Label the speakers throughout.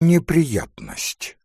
Speaker 1: Неприятность.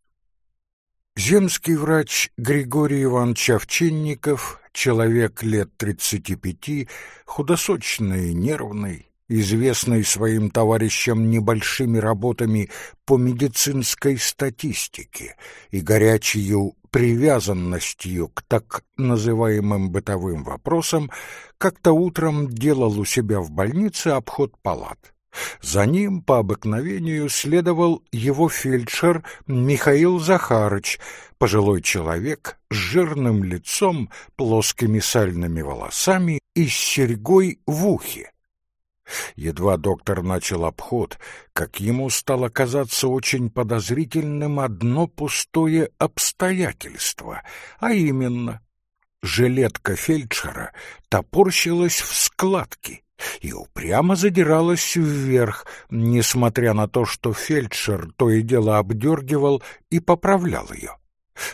Speaker 1: Земский врач Григорий Иванович Овчинников, человек лет тридцати пяти, худосочный и нервный, известный своим товарищам небольшими работами по медицинской статистике и горячей привязанностью к так называемым бытовым вопросам, как-то утром делал у себя в больнице обход палат. За ним по обыкновению следовал его фельдшер Михаил Захарыч, пожилой человек с жирным лицом, плоскими сальными волосами и с серьгой в ухе. Едва доктор начал обход, как ему стало казаться очень подозрительным одно пустое обстоятельство, а именно жилетка фельдшера топорщилась в складки, и упрямо задиралась вверх, несмотря на то, что фельдшер то и дело обдергивал и поправлял ее.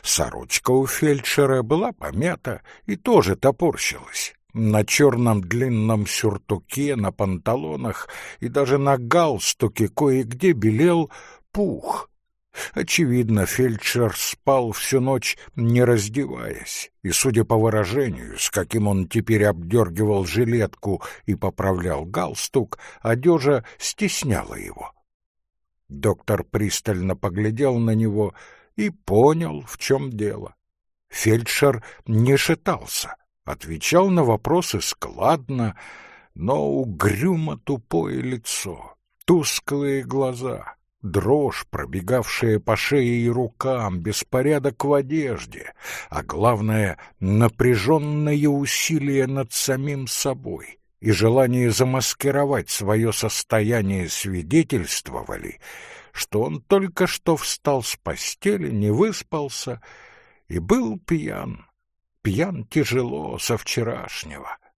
Speaker 1: Сорочка у фельдшера была помята и тоже топорщилась. На черном длинном сюртуке, на панталонах и даже на галстуке кое-где белел пух. Очевидно, фельдшер спал всю ночь, не раздеваясь, и, судя по выражению, с каким он теперь обдергивал жилетку и поправлял галстук, одежа стесняла его. Доктор пристально поглядел на него и понял, в чем дело. Фельдшер не шатался, отвечал на вопросы складно, но угрюмо тупое лицо, тусклые глаза — дрожь, пробегавшая по шее и рукам, беспорядок в одежде, а главное — напряженное усилие над самим собой и желание замаскировать свое состояние свидетельствовали, что он только что встал с постели, не выспался и был пьян. Пьян тяжело со вчерашнего —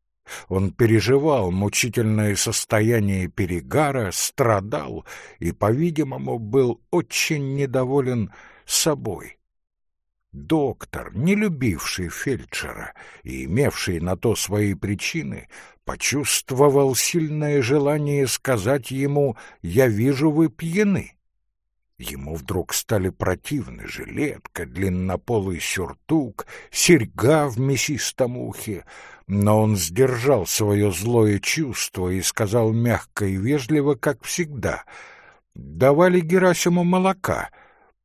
Speaker 1: он переживал мучительное состояние перегара, страдал и, по-видимому, был очень недоволен собой. Доктор, не любивший фельдшера и имевший на то свои причины, почувствовал сильное желание сказать ему «Я вижу, вы пьяны». Ему вдруг стали противны жилетка, длиннополый сюртук, серьга в мясистом ухе, но он сдержал свое злое чувство и сказал мягко и вежливо, как всегда. «Давали Герасиму молока?»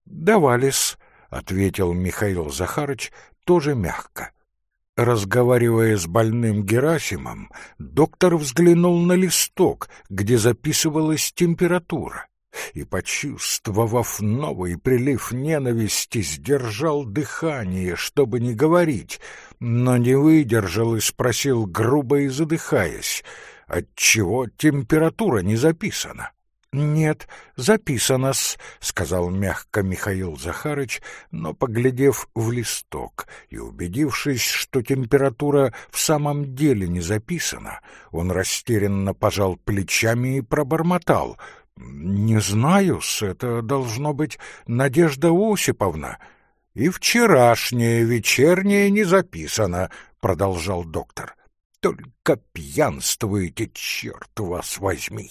Speaker 1: «Давали-с», — ответил Михаил Захарыч, тоже мягко. Разговаривая с больным Герасимом, доктор взглянул на листок, где записывалась температура и, почувствовав новый прилив ненависти, сдержал дыхание, чтобы не говорить, но не выдержал и спросил, грубо и задыхаясь, отчего температура не записана. «Нет, записано-с», — сказал мягко Михаил Захарыч, но, поглядев в листок и убедившись, что температура в самом деле не записана, он растерянно пожал плечами и пробормотал. «Не знаю-с, это должно быть Надежда Осиповна». «И вчерашнее вечернее не записано», — продолжал доктор. «Только пьянствуете, черт вас возьми!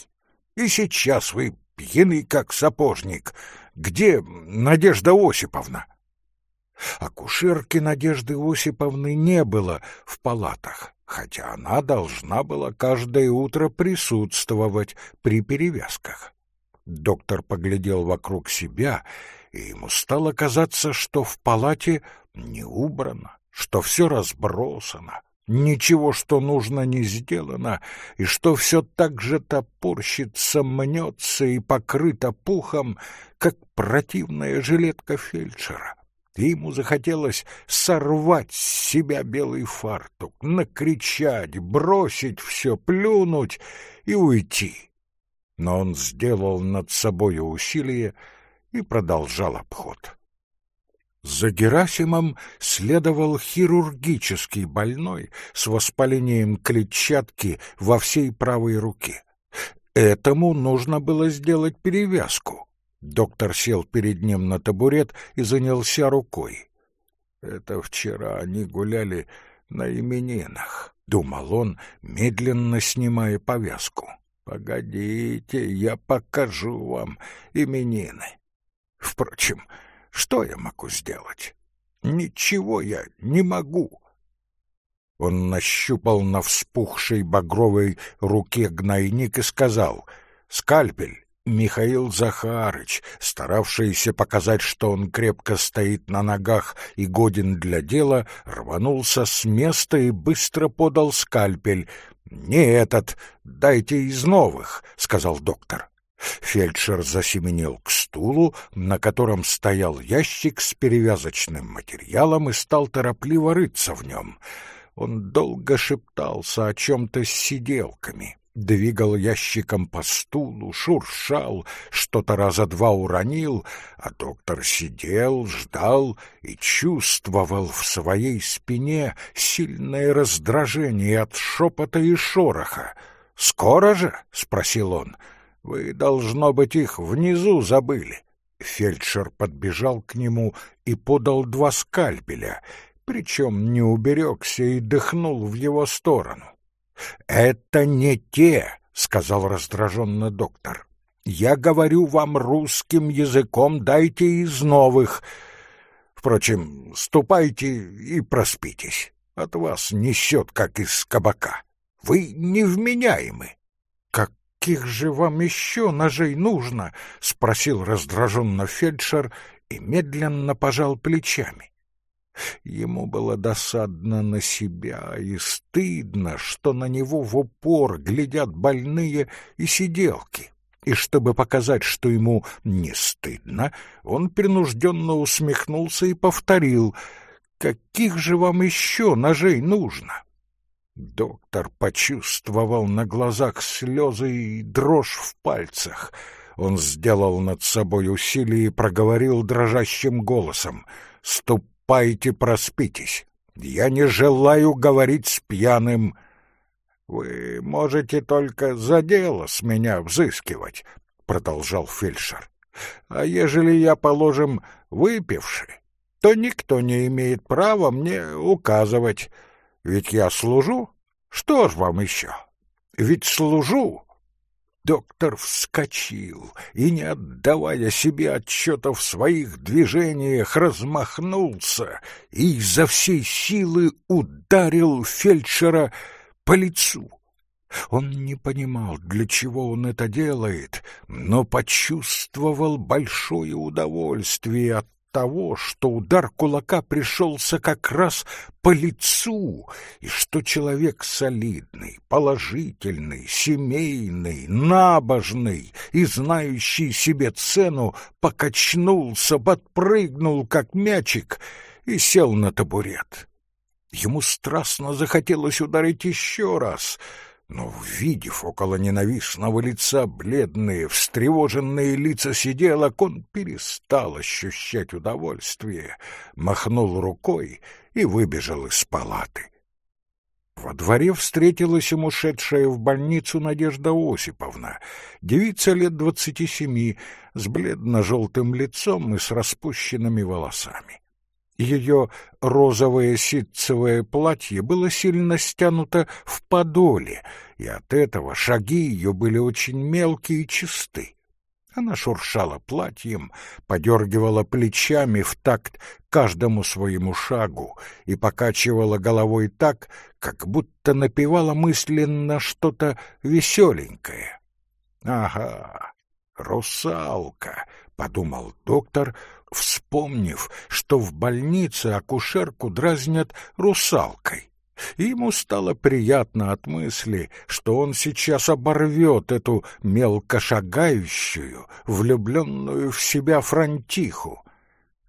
Speaker 1: И сейчас вы пьяный, как сапожник. Где Надежда Осиповна?» Акушерки Надежды Осиповны не было в палатах, хотя она должна была каждое утро присутствовать при перевязках. Доктор поглядел вокруг себя, и ему стало казаться, что в палате не убрано, что все разбросано, ничего, что нужно, не сделано, и что все так же топорщится, мнется и покрыто пухом, как противная жилетка фельдшера. Ему захотелось сорвать с себя белый фартук, накричать, бросить все, плюнуть и уйти но он сделал над собою усилие и продолжал обход. За Герасимом следовал хирургический больной с воспалением клетчатки во всей правой руке. Этому нужно было сделать перевязку. Доктор сел перед ним на табурет и занялся рукой. «Это вчера они гуляли на именинах», — думал он, медленно снимая повязку. Погодите, я покажу вам именины. Впрочем, что я могу сделать? Ничего я не могу. Он нащупал на вспухшей багровой руке гнойник и сказал «Скальпель». Михаил Захарыч, старавшийся показать, что он крепко стоит на ногах и годен для дела, рванулся с места и быстро подал скальпель. «Не этот, дайте из новых», — сказал доктор. Фельдшер засеменил к стулу, на котором стоял ящик с перевязочным материалом и стал торопливо рыться в нем. Он долго шептался о чем-то с сиделками двигал ящиком по стулу, шуршал, что-то раза два уронил, а доктор сидел, ждал и чувствовал в своей спине сильное раздражение от шепота и шороха. «Скоро же?» — спросил он. «Вы, должно быть, их внизу забыли». Фельдшер подбежал к нему и подал два скальпеля, причем не уберегся и дыхнул в его сторону. «Это не те», — сказал раздраженно доктор. «Я говорю вам русским языком, дайте из новых. Впрочем, ступайте и проспитесь. От вас несет, как из кабака. Вы невменяемы». «Каких же вам еще ножей нужно?» — спросил раздраженно фельдшер и медленно пожал плечами. Ему было досадно на себя и стыдно, что на него в упор глядят больные и сиделки. И чтобы показать, что ему не стыдно, он принужденно усмехнулся и повторил «Каких же вам еще ножей нужно?» Доктор почувствовал на глазах слезы и дрожь в пальцах. Он сделал над собой усилие и проговорил дрожащим голосом «Ступ ступайте проспитесь. Я не желаю говорить с пьяным. Вы можете только за дело с меня взыскивать, продолжал фельдшер. А ежели я, положим, выпивший, то никто не имеет права мне указывать. Ведь я служу. Что ж вам еще? Ведь служу. Доктор вскочил и, не отдавая себе отчета в своих движениях, размахнулся и изо всей силы ударил фельдшера по лицу. Он не понимал, для чего он это делает, но почувствовал большое удовольствие от того, что удар кулака пришелся как раз по лицу, и что человек солидный, положительный, семейный, набожный и знающий себе цену покачнулся, подпрыгнул, как мячик, и сел на табурет. Ему страстно захотелось ударить еще раз — но, увидев около ненавистного лица бледные, встревоженные лица сиделок, он перестал ощущать удовольствие, махнул рукой и выбежал из палаты. Во дворе встретилась ему шедшая в больницу Надежда Осиповна, девица лет двадцати семи, с бледно-желтым лицом и с распущенными волосами. Ее розовое ситцевое платье было сильно стянуто в подоле, и от этого шаги ее были очень мелкие и чисты. Она шуршала платьем, подергивала плечами в такт каждому своему шагу и покачивала головой так, как будто напевала мысленно что-то веселенькое. «Ага, русалка», — подумал доктор, вспомнив, что в больнице акушерку дразнят русалкой. Ему стало приятно от мысли, что он сейчас оборвет эту мелкошагающую, влюбленную в себя франтиху.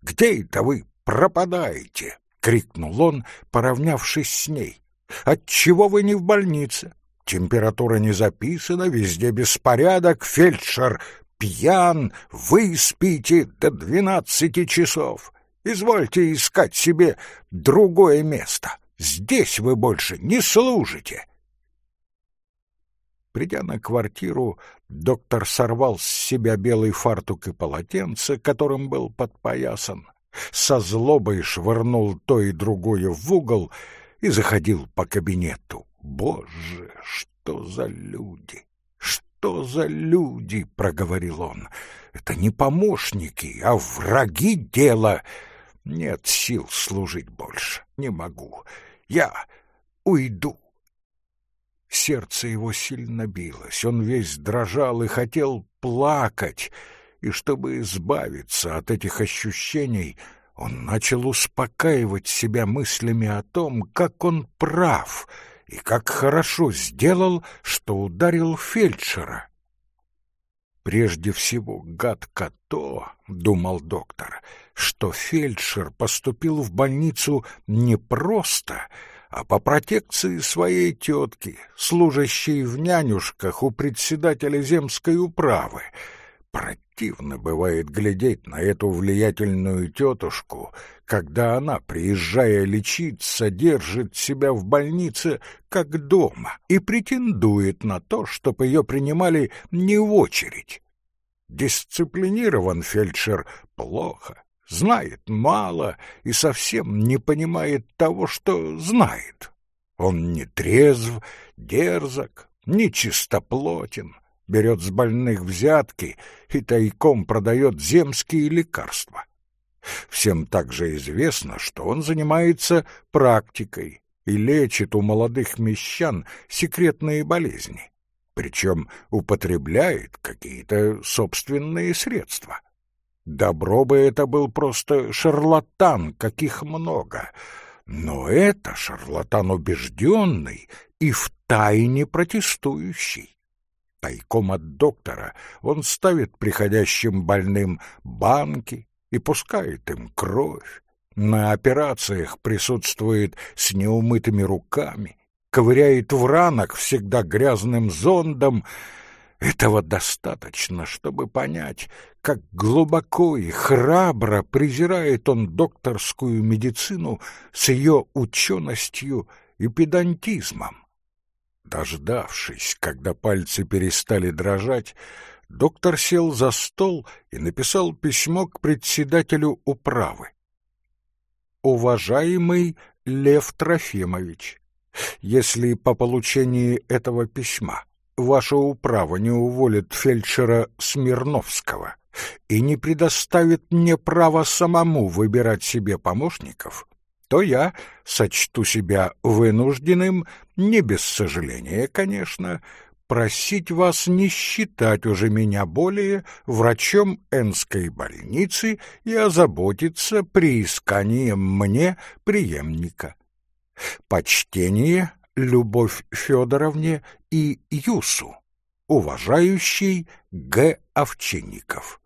Speaker 1: «Где это вы пропадаете?» — крикнул он, поравнявшись с ней. «Отчего вы не в больнице? Температура не записана, везде беспорядок, фельдшер пьян, вы спите до двенадцати часов. Извольте искать себе другое место. Здесь вы больше не служите. Придя на квартиру, доктор сорвал с себя белый фартук и полотенце, которым был подпоясан, со злобой швырнул то и другое в угол и заходил по кабинету. Боже, что за люди! Что за люди?» — проговорил он. Это не помощники, а враги дела. Нет сил служить больше, не могу. Я уйду. Сердце его сильно билось, он весь дрожал и хотел плакать, и чтобы избавиться от этих ощущений, он начал успокаивать себя мыслями о том, как он прав и как хорошо сделал, что ударил фельдшера. Прежде всего, гадко то, — думал доктор, — что фельдшер поступил в больницу не просто, а по протекции своей тетки, служащей в нянюшках у председателя земской управы. Противно бывает глядеть на эту влиятельную тетушку, когда она, приезжая лечиться, держит себя в больнице как дома и претендует на то, чтобы ее принимали не в очередь. Дисциплинирован фельдшер плохо, знает мало и совсем не понимает того, что знает. Он не трезв, дерзок, не чистоплотен, берет с больных взятки и тайком продает земские лекарства. Всем также известно, что он занимается практикой и лечит у молодых мещан секретные болезни, причем употребляет какие-то собственные средства. Добро бы это был просто шарлатан, каких много. Но это шарлатан убежденный и втайне протестующий. Тайком от доктора он ставит приходящим больным банки и пускает им кровь. На операциях присутствует с неумытыми руками, ковыряет в ранах всегда грязным зондом — этого достаточно, чтобы понять, как глубоко и храбро презирает он докторскую медицину с ее ученостью и педантизмом. Дождавшись, когда пальцы перестали дрожать, доктор сел за стол и написал письмо к председателю управы. «Уважаемый Лев Трофимович, если по получении этого письма ваша управа не уволит фельдшера Смирновского и не предоставит мне право самому выбирать себе помощников, то я сочту себя вынужденным, не без сожаления, конечно, просить вас не считать уже меня более врачом Энской больницы и озаботиться приисканием мне преемника. Почтение Любовь Федоровне и Юсу, уважающий Г. Овчинников.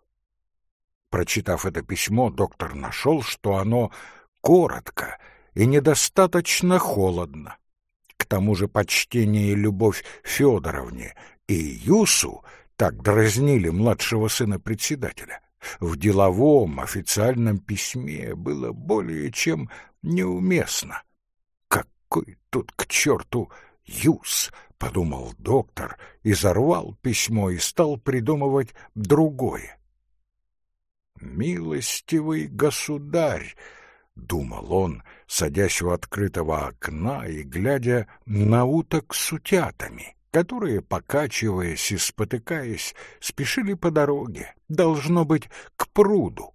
Speaker 1: Прочитав это письмо, доктор нашел, что оно коротко и недостаточно холодно. Тому же почтение и любовь Федоровне и Юсу так дразнили младшего сына председателя. В деловом официальном письме было более чем неуместно. Какой тут к черту юз, подумал доктор и зарвал письмо и стал придумывать другое. Милостивый государь, думал он, садясь у открытого окна и глядя на уток с утятами, которые, покачиваясь и спотыкаясь, спешили по дороге, должно быть, к пруду.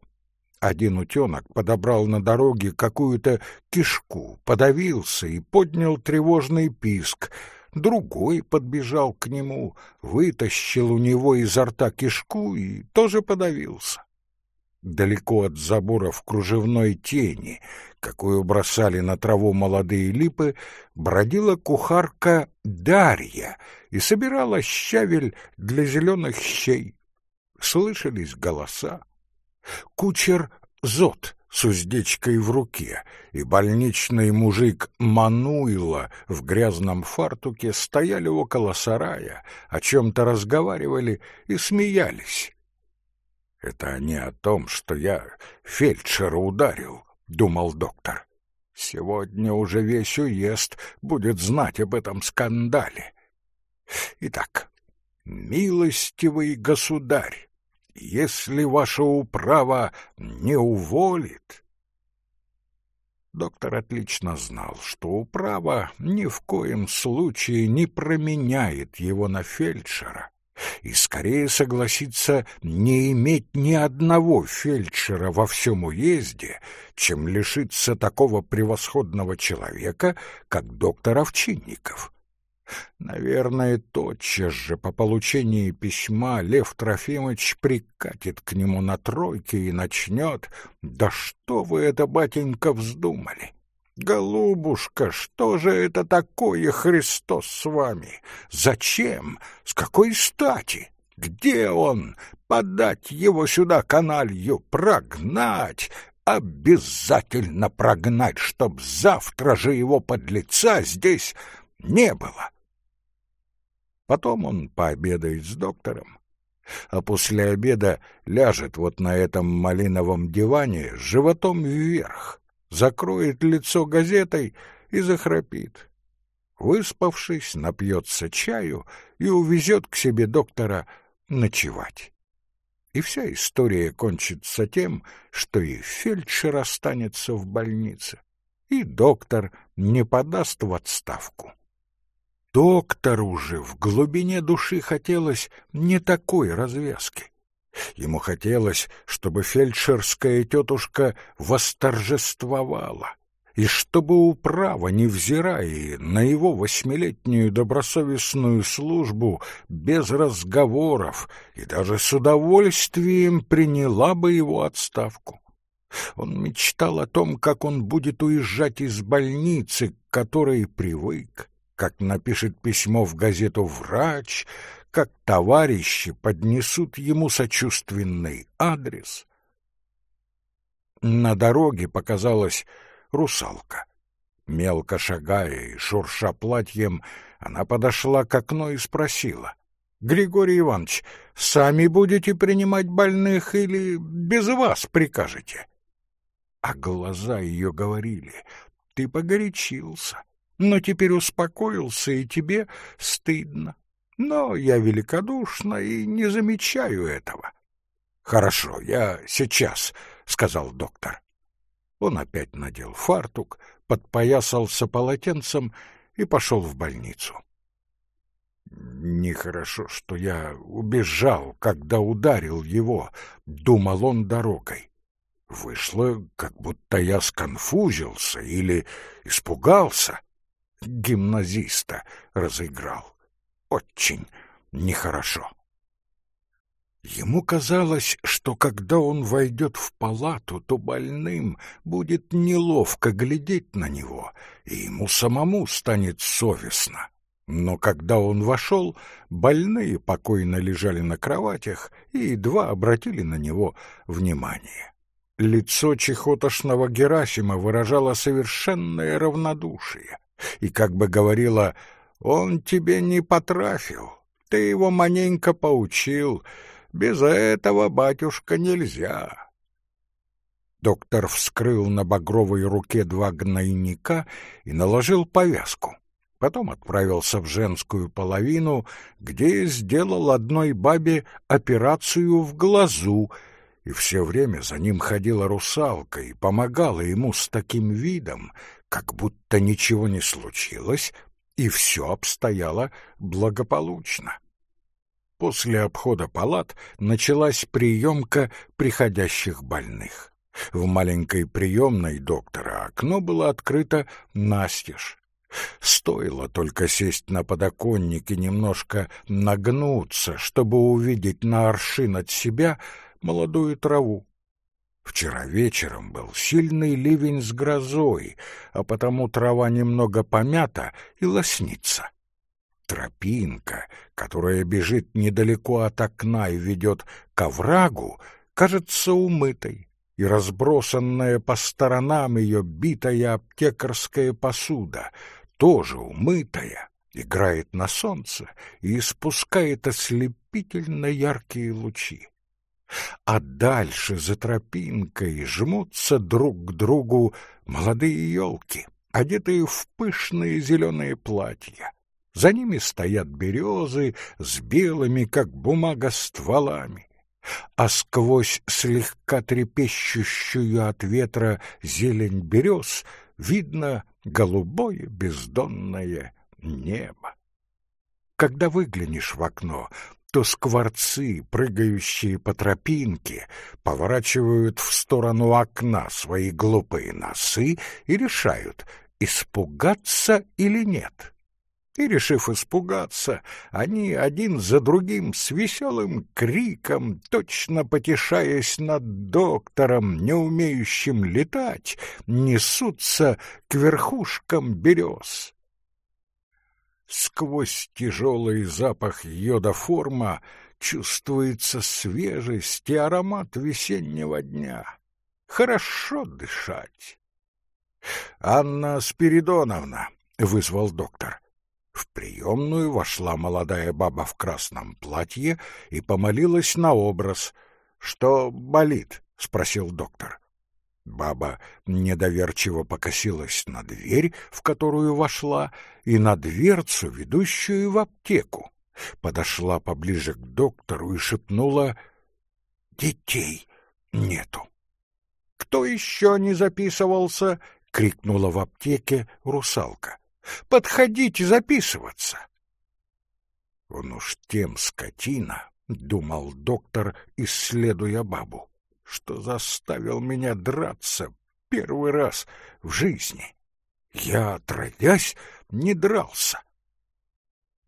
Speaker 1: Один утенок подобрал на дороге какую-то кишку, подавился и поднял тревожный писк. Другой подбежал к нему, вытащил у него изо рта кишку и тоже подавился. Далеко от забора в кружевной тени, какую бросали на траву молодые липы, бродила кухарка Дарья и собирала щавель для зеленых щей. Слышались голоса. Кучер Зот с уздечкой в руке и больничный мужик Мануила в грязном фартуке стояли около сарая, о чем-то разговаривали и смеялись. «Это они о том, что я фельдшера ударил», — думал доктор. «Сегодня уже весь уезд будет знать об этом скандале». Итак, милостивый государь, если ваша управа не уволит... Доктор отлично знал, что управа ни в коем случае не променяет его на фельдшера, и скорее согласится не иметь ни одного фельдшера во всем уезде, чем лишиться такого превосходного человека, как доктор Овчинников. Наверное, тотчас же по получении письма Лев Трофимович прикатит к нему на тройке и начнет «Да что вы это, батенька, вздумали? Голубушка, что же это такое, Христос с вами? Зачем? С какой стати? Где он? Подать его сюда каналью, прогнать, обязательно прогнать, чтоб завтра же его подлеца здесь не было. Потом он пообедает с доктором, а после обеда ляжет вот на этом малиновом диване животом вверх, закроет лицо газетой и захрапит. Выспавшись, напьется чаю и увезет к себе доктора ночевать. И вся история кончится тем, что и фельдшер останется в больнице, и доктор не подаст в отставку. Доктору же в глубине души хотелось не такой развязки. Ему хотелось, чтобы фельдшерская тетушка восторжествовала, и чтобы управа, невзирая на его восьмилетнюю добросовестную службу, без разговоров и даже с удовольствием приняла бы его отставку. Он мечтал о том, как он будет уезжать из больницы, к которой привык, как напишет письмо в газету врач, как товарищи поднесут ему сочувственный адрес. На дороге показалась русалка. Мелко шагая и шурша платьем, она подошла к окну и спросила. — Григорий Иванович, сами будете принимать больных или без вас прикажете? А глаза ее говорили. — Ты погорячился, но теперь успокоился, и тебе стыдно. Но я великодушна и не замечаю этого. — Хорошо, я сейчас, — сказал доктор. Он опять надел фартук, подпоясался полотенцем и пошел в больницу. Нехорошо, что я убежал, когда ударил его, — думал он дорогой. Вышло, как будто я сконфузился или испугался. Гимназиста разыграл очень нехорошо. Ему казалось, что когда он войдет в палату, то больным будет неловко глядеть на него, и ему самому станет совестно. Но когда он вошел, больные покойно лежали на кроватях и едва обратили на него внимание. Лицо чехотошного Герасима выражало совершенное равнодушие и как бы говорило он тебе не потрафил, ты его маненько поучил. Без этого, батюшка, нельзя. Доктор вскрыл на багровой руке два гнойника и наложил повязку. Потом отправился в женскую половину, где сделал одной бабе операцию в глазу, и все время за ним ходила русалка и помогала ему с таким видом, как будто ничего не случилось, и все обстояло благополучно. После обхода палат началась приемка приходящих больных. В маленькой приемной доктора окно было открыто настежь. Стоило только сесть на подоконник и немножко нагнуться, чтобы увидеть на аршин от себя молодую траву. Вчера вечером был сильный ливень с грозой, а потому трава немного помята и лоснится. Тропинка, которая бежит недалеко от окна и ведет к оврагу, кажется умытой, и разбросанная по сторонам ее битая аптекарская посуда, тоже умытая, играет на солнце и испускает ослепительно яркие лучи а дальше за тропинкой жмутся друг к другу молодые елки, одетые в пышные зеленые платья. За ними стоят березы с белыми, как бумага, стволами, а сквозь слегка трепещущую от ветра зелень берез видно голубое бездонное небо. Когда выглянешь в окно, что скворцы, прыгающие по тропинке, поворачивают в сторону окна свои глупые носы и решают, испугаться или нет. И, решив испугаться, они один за другим с веселым криком, точно потешаясь над доктором, не умеющим летать, несутся к верхушкам берез. Сквозь тяжелый запах йодоформа чувствуется свежесть и аромат весеннего дня. Хорошо дышать. — Анна Спиридоновна, — вызвал доктор. В приемную вошла молодая баба в красном платье и помолилась на образ. «Что болит?» — спросил доктор. Баба недоверчиво покосилась на дверь, в которую вошла, и на дверцу, ведущую в аптеку. Подошла поближе к доктору и шепнула «Детей нету». «Кто еще не записывался?» — крикнула в аптеке русалка. Подходите записываться. Он уж тем скотина, — думал доктор, исследуя бабу, — что заставил меня драться первый раз в жизни. Я, отродясь, не дрался.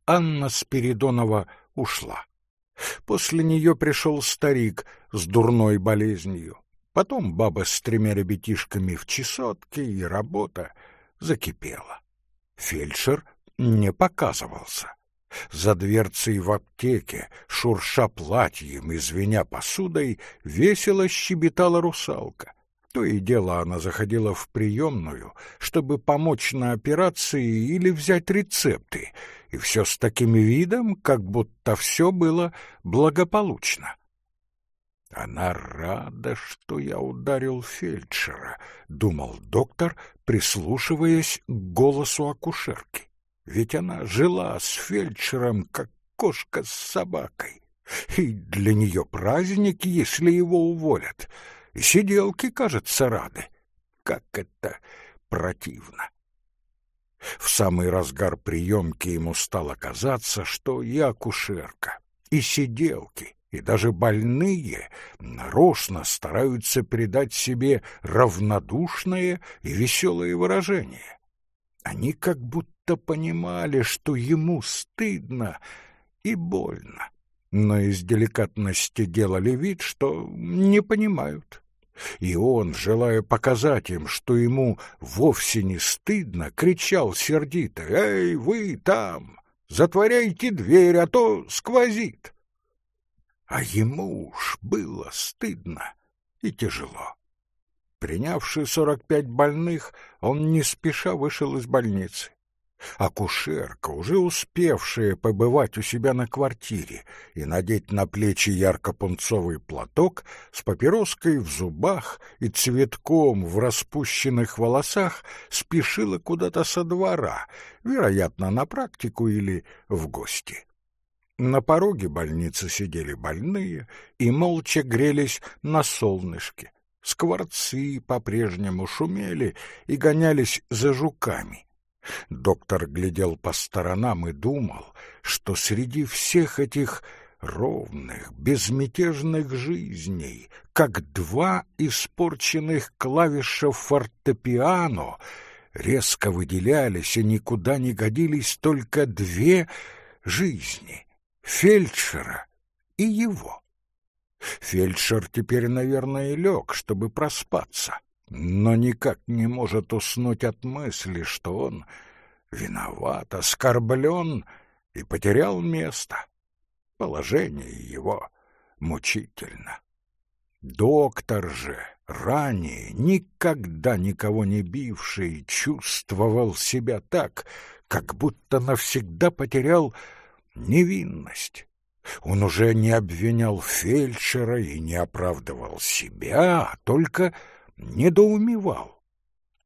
Speaker 1: Анна Спиридонова ушла. После нее пришел старик с дурной болезнью. Потом баба с тремя ребятишками в чесотке, и работа закипела. Фельдшер не показывался. За дверцей в аптеке, шурша платьем и звеня посудой, весело щебетала русалка. То и дело она заходила в приемную, чтобы помочь на операции или взять рецепты, и все с таким видом, как будто все было благополучно. Она рада, что я ударил фельдшера, думал доктор, прислушиваясь к голосу акушерки. Ведь она жила с фельдшером, как кошка с собакой. И для нее праздник, если его уволят. И сиделки, кажется, рады. Как это противно! В самый разгар приемки ему стало казаться, что и акушерка, и сиделки, и даже больные нарочно стараются придать себе равнодушное и веселое выражение. Они как будто понимали, что ему стыдно и больно, но из деликатности делали вид, что не понимают. И он, желая показать им, что ему вовсе не стыдно, кричал сердито «Эй, вы там! Затворяйте дверь, а то сквозит!» а ему уж было стыдно и тяжело. Принявший сорок пять больных, он не спеша вышел из больницы. Акушерка, уже успевшая побывать у себя на квартире и надеть на плечи ярко-пунцовый платок с папироской в зубах и цветком в распущенных волосах, спешила куда-то со двора, вероятно, на практику или в гости. На пороге больницы сидели больные и молча грелись на солнышке. Скворцы по-прежнему шумели и гонялись за жуками. Доктор глядел по сторонам и думал, что среди всех этих ровных, безмятежных жизней, как два испорченных клавиша фортепиано, резко выделялись и никуда не годились только две жизни фельдшера и его. Фельдшер теперь, наверное, лег, чтобы проспаться, но никак не может уснуть от мысли, что он виноват, оскорблен и потерял место. Положение его мучительно. Доктор же, ранее никогда никого не бивший, чувствовал себя так, как будто навсегда потерял невинность. Он уже не обвинял фельдшера и не оправдывал себя, а только недоумевал.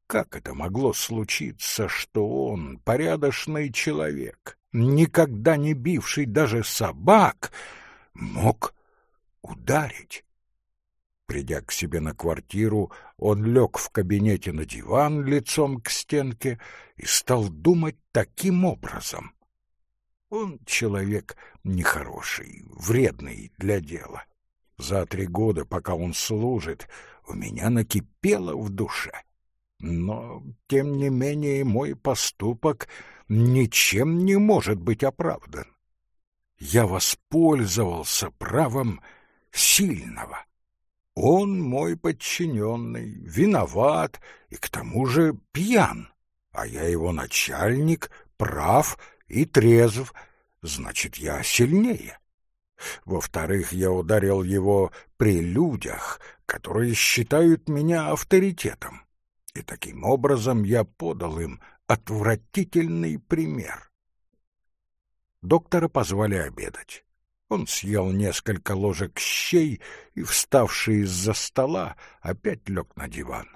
Speaker 1: Как это могло случиться, что он, порядочный человек, никогда не бивший даже собак, мог ударить? Придя к себе на квартиру, он лег в кабинете на диван лицом к стенке и стал думать таким образом. Он человек нехороший, вредный для дела. За три года, пока он служит, у меня накипело в душе. Но, тем не менее, мой поступок ничем не может быть оправдан. Я воспользовался правом сильного. Он мой подчиненный, виноват и к тому же пьян, а я его начальник, прав и трезв, значит, я сильнее. Во-вторых, я ударил его при людях, которые считают меня авторитетом, и таким образом я подал им отвратительный пример. Доктора позвали обедать. Он съел несколько ложек щей и, вставший из-за стола, опять лег на диван.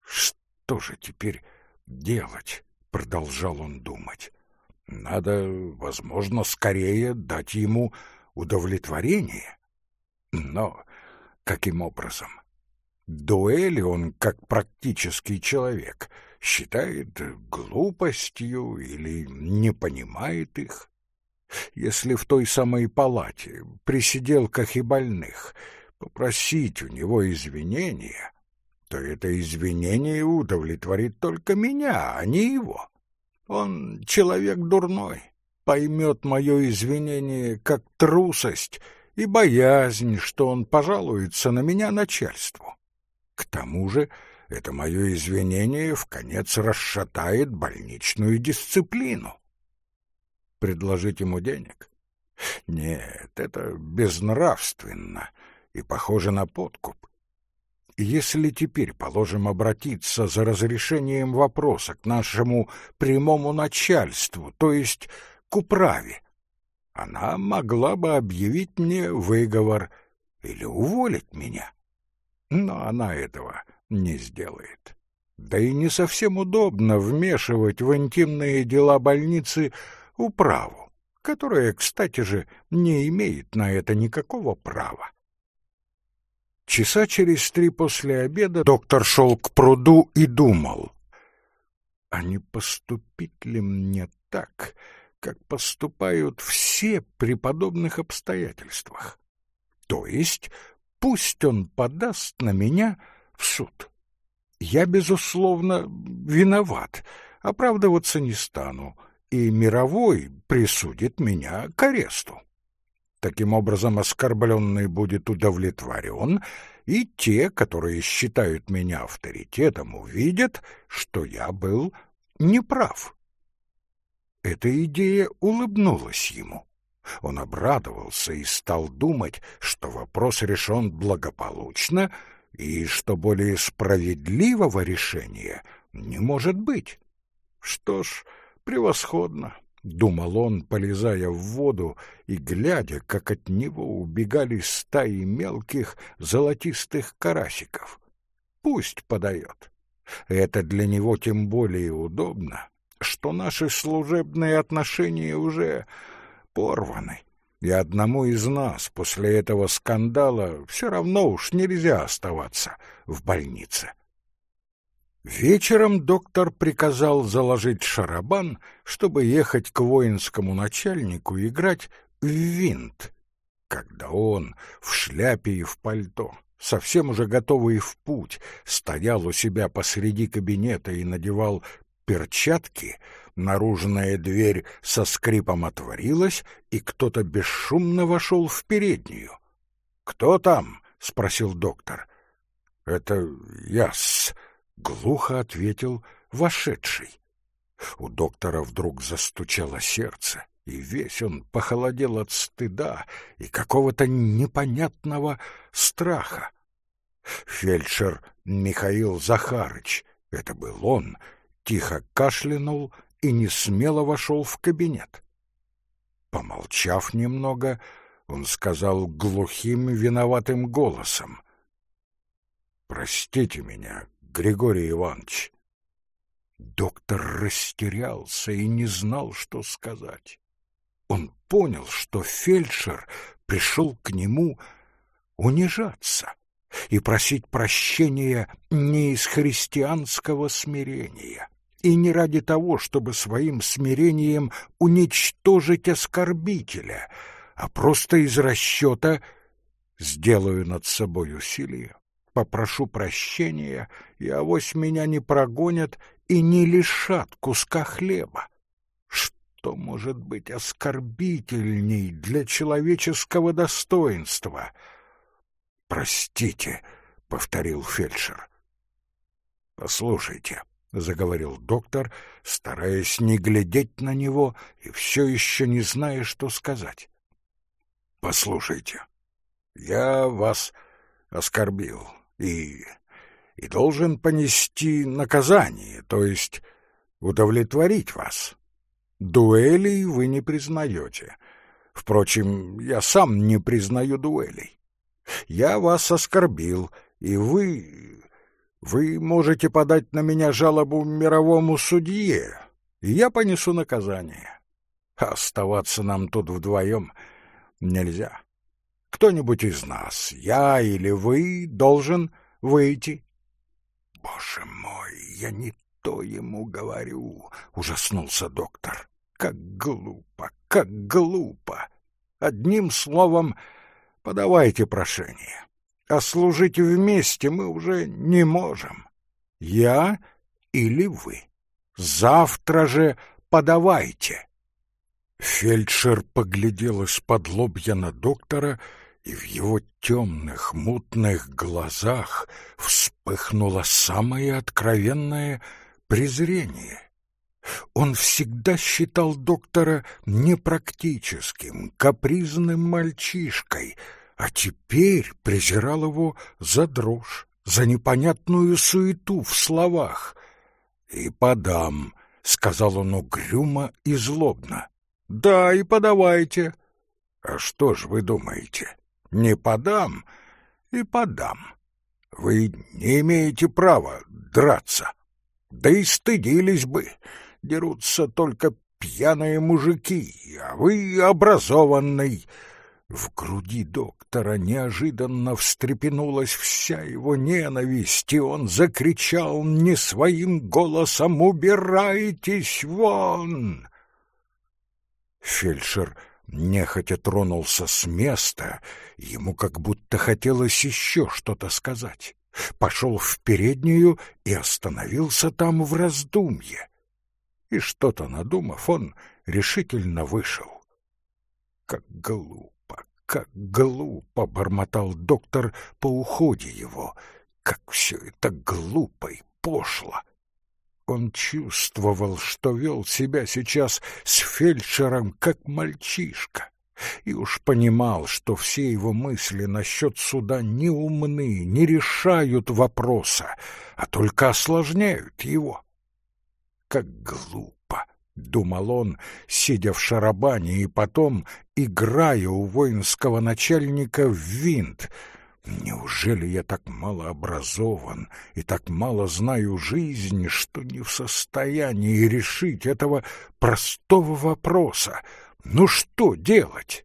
Speaker 1: «Что же теперь делать?» — продолжал он думать. «Надо, возможно, скорее дать ему удовлетворение. Но каким образом? Дуэли он, как практический человек, считает глупостью или не понимает их. Если в той самой палате, при сиделках и больных, попросить у него извинения, то это извинение удовлетворит только меня, а не его. Он человек дурной, поймет мое извинение как трусость и боязнь, что он пожалуется на меня начальству. К тому же это мое извинение в конец расшатает больничную дисциплину предложить ему денег? Нет, это безнравственно и похоже на подкуп. Если теперь, положим, обратиться за разрешением вопроса к нашему прямому начальству, то есть к управе, она могла бы объявить мне выговор или уволить меня. Но она этого не сделает. Да и не совсем удобно вмешивать в интимные дела больницы управу, которая, кстати же, не имеет на это никакого права. Часа через три после обеда доктор шел к пруду и думал, а не поступить ли мне так, как поступают все при подобных обстоятельствах? То есть пусть он подаст на меня в суд. Я, безусловно, виноват, оправдываться не стану, и мировой присудит меня к аресту. Таким образом, оскорбленный будет удовлетворен, и те, которые считают меня авторитетом, увидят, что я был неправ. Эта идея улыбнулась ему. Он обрадовался и стал думать, что вопрос решен благополучно и что более справедливого решения не может быть. Что ж, Превосходно, — думал он, полезая в воду и глядя, как от него убегали стаи мелких золотистых карасиков. Пусть подает. Это для него тем более удобно, что наши служебные отношения уже порваны, и одному из нас после этого скандала все равно уж нельзя оставаться в больнице. Вечером доктор приказал заложить шарабан, чтобы ехать к воинскому начальнику играть в винт. Когда он в шляпе и в пальто, совсем уже готовый в путь, стоял у себя посреди кабинета и надевал перчатки, наружная дверь со скрипом отворилась, и кто-то бесшумно вошел в переднюю. «Кто там?» — спросил доктор. «Это я-с», — глухо ответил вошедший. У доктора вдруг застучало сердце, и весь он похолодел от стыда и какого-то непонятного страха. Фельдшер Михаил Захарыч, это был он, тихо кашлянул и несмело вошел в кабинет. Помолчав немного, он сказал глухим виноватым голосом. «Простите меня, Григорий Иванович. Доктор растерялся и не знал, что сказать. Он понял, что фельдшер пришел к нему унижаться и просить прощения не из христианского смирения, и не ради того, чтобы своим смирением уничтожить оскорбителя, а просто из расчета сделаю над собой усилие, попрошу прощения, и авось меня не прогонят и не лишат куска хлеба. Что может быть оскорбительней для человеческого достоинства? «Простите», — повторил фельдшер. «Послушайте», — заговорил доктор, стараясь не глядеть на него и все еще не зная, что сказать. «Послушайте, я вас оскорбил и... и должен понести наказание, то есть удовлетворить вас. Дуэлей вы не признаете. Впрочем, я сам не признаю дуэлей. Я вас оскорбил, и вы... Вы можете подать на меня жалобу мировому судье, и я понесу наказание. Оставаться нам тут вдвоем нельзя. Кто-нибудь из нас, я или вы, должен выйти. Боже мой, я не то ему говорю, ужаснулся доктор. Как глупо, как глупо. Одним словом, подавайте прошение а служить вместе мы уже не можем. Я или вы. Завтра же подавайте. Фельдшер поглядел из-под лобья на доктора, и в его темных, мутных глазах вспыхнуло самое откровенное презрение. Он всегда считал доктора непрактическим, капризным мальчишкой — а теперь презирал его за дрожь, за непонятную суету в словах. «И подам», — сказал он угрюмо и злобно. «Да, и подавайте». «А что ж вы думаете, не подам и подам? Вы не имеете права драться. Да и стыдились бы, дерутся только пьяные мужики, а вы образованный». В груди доктора неожиданно встрепенулась вся его ненависть, и он закричал не своим голосом «Убирайтесь вон!». Фельдшер нехотя тронулся с места, ему как будто хотелось еще что-то сказать. Пошел в переднюю и остановился там в раздумье. И что-то надумав, он решительно вышел. Как глупо! Как глупо бормотал доктор по уходе его. Как все это глупо и пошло. Он чувствовал, что вел себя сейчас с фельдшером как мальчишка, и уж понимал, что все его мысли насчет суда не умны, не решают вопроса, а только осложняют его. Как глупо! — думал он, сидя в шарабане, и потом играя у воинского начальника в винт. Неужели я так мало образован и так мало знаю жизни, что не в состоянии решить этого простого вопроса? Ну что делать?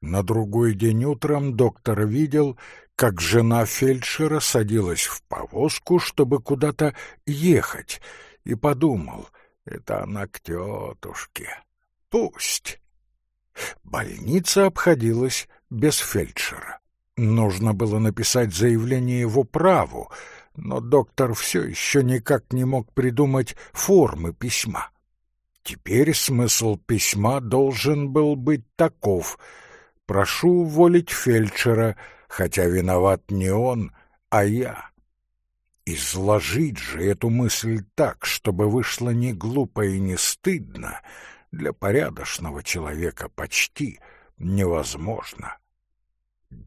Speaker 1: На другой день утром доктор видел, как жена фельдшера садилась в повозку, чтобы куда-то ехать, и подумал, это она к тетушке. Пусть. Больница обходилась без фельдшера. Нужно было написать заявление в управу, но доктор все еще никак не мог придумать формы письма. Теперь смысл письма должен был быть таков. «Прошу уволить фельдшера, хотя виноват не он, а я». Изложить же эту мысль так, чтобы вышло не глупо и не стыдно — для порядочного человека почти невозможно.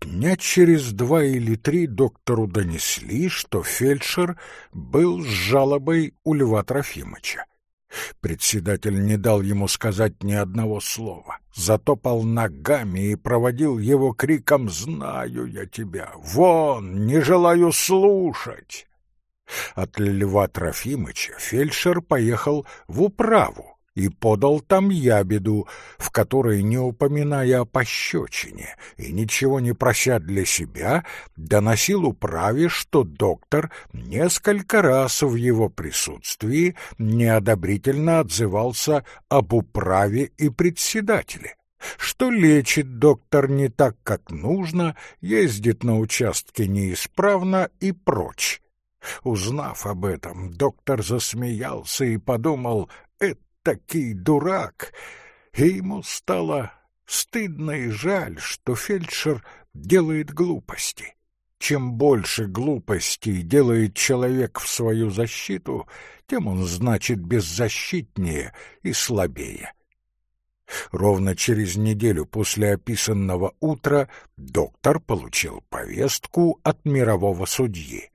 Speaker 1: Дня через два или три доктору донесли, что фельдшер был с жалобой у Льва Трофимыча. Председатель не дал ему сказать ни одного слова, затопал ногами и проводил его криком «Знаю я тебя! Вон! Не желаю слушать!» От Льва Трофимыча фельдшер поехал в управу, и подал там ябеду, в которой, не упоминая о пощечине и ничего не прося для себя, доносил управе, что доктор несколько раз в его присутствии неодобрительно отзывался об управе и председателе что лечит доктор не так, как нужно, ездит на участке неисправно и прочь. Узнав об этом, доктор засмеялся и подумал, этакий дурак, и ему стало стыдно и жаль, что фельдшер делает глупости. Чем больше глупостей делает человек в свою защиту, тем он, значит, беззащитнее и слабее. Ровно через неделю после описанного утра доктор получил повестку от мирового судьи.